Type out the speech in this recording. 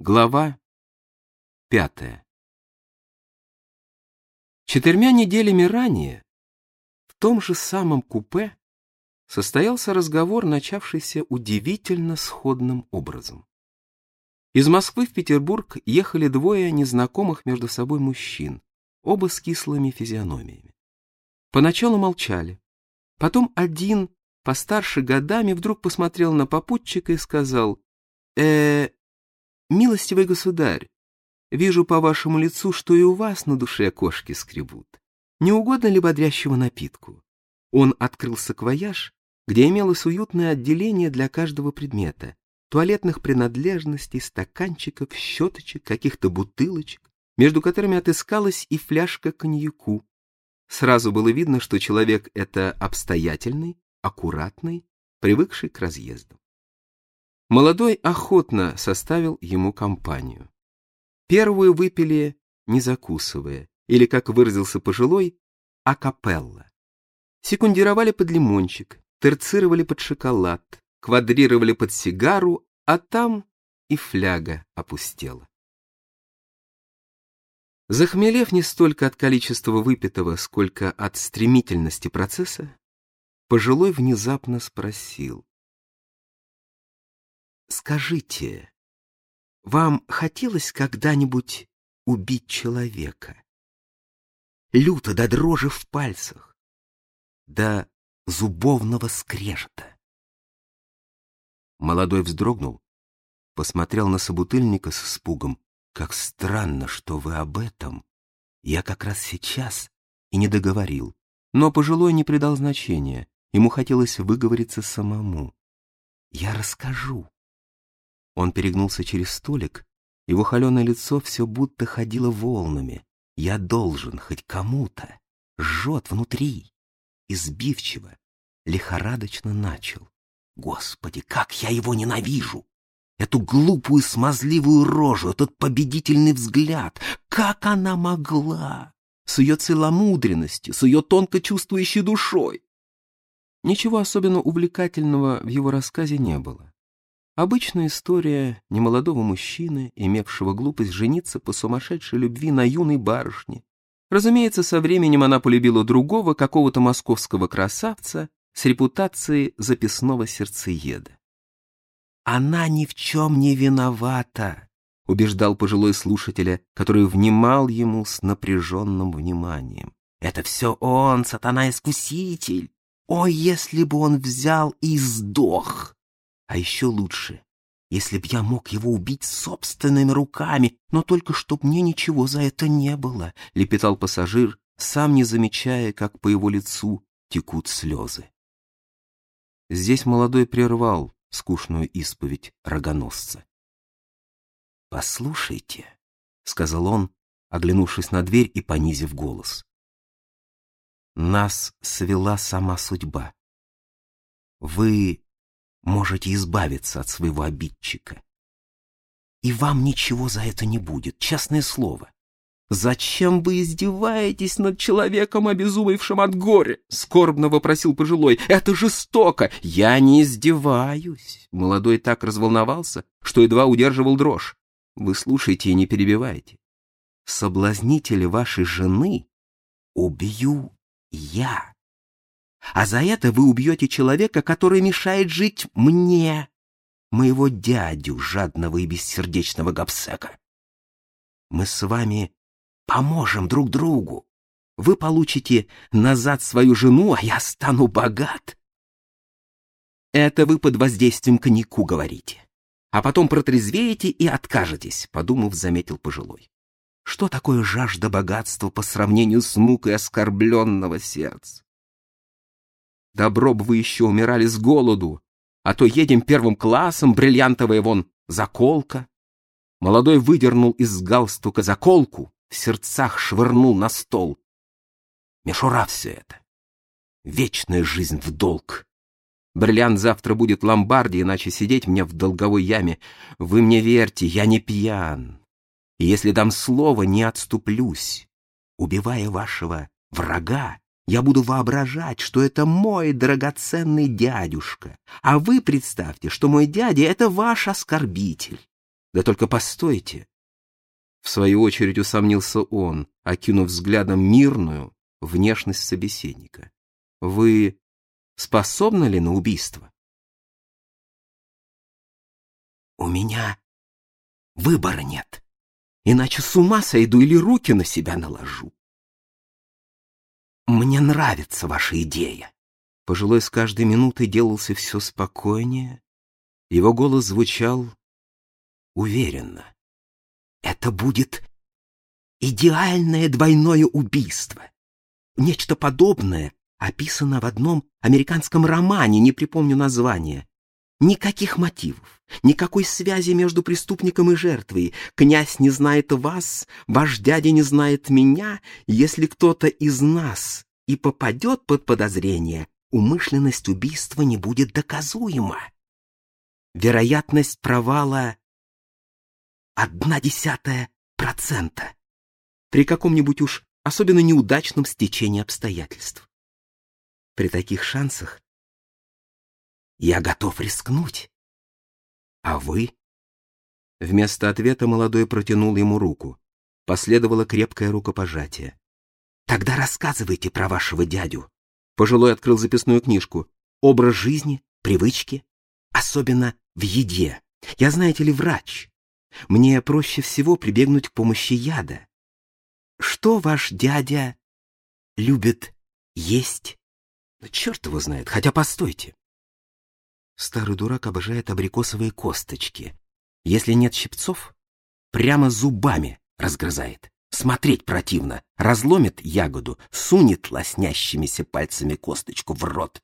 Глава пятая Четырьмя неделями ранее в том же самом купе состоялся разговор, начавшийся удивительно сходным образом. Из Москвы в Петербург ехали двое незнакомых между собой мужчин, оба с кислыми физиономиями. Поначалу молчали. Потом один, постарше годами, вдруг посмотрел на попутчика и сказал, «Э, «Милостивый государь, вижу по вашему лицу, что и у вас на душе кошки скребут. Не угодно ли бодрящего напитку?» Он открыл саквояж, где имелось уютное отделение для каждого предмета, туалетных принадлежностей, стаканчиков, щеточек, каких-то бутылочек, между которыми отыскалась и фляжка коньяку. Сразу было видно, что человек это обстоятельный, аккуратный, привыкший к разъездам. Молодой охотно составил ему компанию. Первую выпили, не закусывая, или, как выразился пожилой, акапелла. Секундировали под лимончик, терцировали под шоколад, квадрировали под сигару, а там и фляга опустела. Захмелев не столько от количества выпитого, сколько от стремительности процесса, пожилой внезапно спросил. Скажите, вам хотелось когда-нибудь убить человека? Люто до дрожи в пальцах, до зубовного скрежета. Молодой вздрогнул, посмотрел на собутыльника с испугом. Как странно, что вы об этом. Я как раз сейчас и не договорил. Но пожилой не придал значения. Ему хотелось выговориться самому. Я расскажу. Он перегнулся через столик, его холеное лицо все будто ходило волнами. Я должен хоть кому-то. Жжет внутри. Избивчиво, лихорадочно начал. Господи, как я его ненавижу! Эту глупую смазливую рожу, этот победительный взгляд. Как она могла? С ее целомудренностью, с ее тонко чувствующей душой. Ничего особенно увлекательного в его рассказе не было. Обычная история немолодого мужчины, имевшего глупость жениться по сумасшедшей любви на юной барышне. Разумеется, со временем она полюбила другого, какого-то московского красавца с репутацией записного сердцееда. «Она ни в чем не виновата», — убеждал пожилой слушателя, который внимал ему с напряженным вниманием. «Это все он, сатана-искуситель! Ой, если бы он взял и сдох!» А еще лучше, если б я мог его убить собственными руками, но только чтоб мне ничего за это не было, — лепетал пассажир, сам не замечая, как по его лицу текут слезы. Здесь молодой прервал скучную исповедь рогоносца. «Послушайте», — сказал он, оглянувшись на дверь и понизив голос. «Нас свела сама судьба. Вы можете избавиться от своего обидчика. И вам ничего за это не будет, честное слово. «Зачем вы издеваетесь над человеком, обезумевшим от горя?» — скорбно вопросил пожилой. «Это жестоко!» «Я не издеваюсь!» Молодой так разволновался, что едва удерживал дрожь. «Вы слушайте и не перебивайте. Соблазнителя вашей жены убью я. А за это вы убьете человека, который мешает жить мне, моего дядю, жадного и бессердечного гопсека. Мы с вами поможем друг другу. Вы получите назад свою жену, а я стану богат. Это вы под воздействием коньяку говорите. А потом протрезвеете и откажетесь, подумав, заметил пожилой. Что такое жажда богатства по сравнению с мукой оскорбленного сердца? Добро бы вы еще умирали с голоду, а то едем первым классом, бриллиантовая вон заколка. Молодой выдернул из галстука заколку, в сердцах швырнул на стол. Мишура все это. Вечная жизнь в долг. Бриллиант завтра будет в ломбарде, иначе сидеть мне в долговой яме. Вы мне верьте, я не пьян. И если дам слово, не отступлюсь. Убивая вашего врага, я буду воображать, что это мой драгоценный дядюшка, а вы представьте, что мой дядя — это ваш оскорбитель. Да только постойте. В свою очередь усомнился он, окинув взглядом мирную внешность собеседника. Вы способны ли на убийство? У меня выбора нет. Иначе с ума сойду или руки на себя наложу. Мне нравится ваша идея. Пожилой с каждой минутой делался все спокойнее. Его голос звучал уверенно. Это будет идеальное двойное убийство. Нечто подобное описано в одном американском романе, не припомню название. Никаких мотивов, никакой связи между преступником и жертвой. Князь не знает вас, ваш дядя не знает меня. Если кто-то из нас и попадет под подозрение, умышленность убийства не будет доказуема. Вероятность провала одна десятая процента при каком-нибудь уж особенно неудачном стечении обстоятельств. При таких шансах я готов рискнуть. А вы? Вместо ответа молодой протянул ему руку. Последовало крепкое рукопожатие. Тогда рассказывайте про вашего дядю. Пожилой открыл записную книжку. Образ жизни, привычки, особенно в еде. Я, знаете ли, врач. Мне проще всего прибегнуть к помощи яда. Что ваш дядя любит есть? Черт его знает, хотя постойте. Старый дурак обожает абрикосовые косточки. Если нет щипцов, прямо зубами разгрызает. Смотреть противно. Разломит ягоду, сунет лоснящимися пальцами косточку в рот.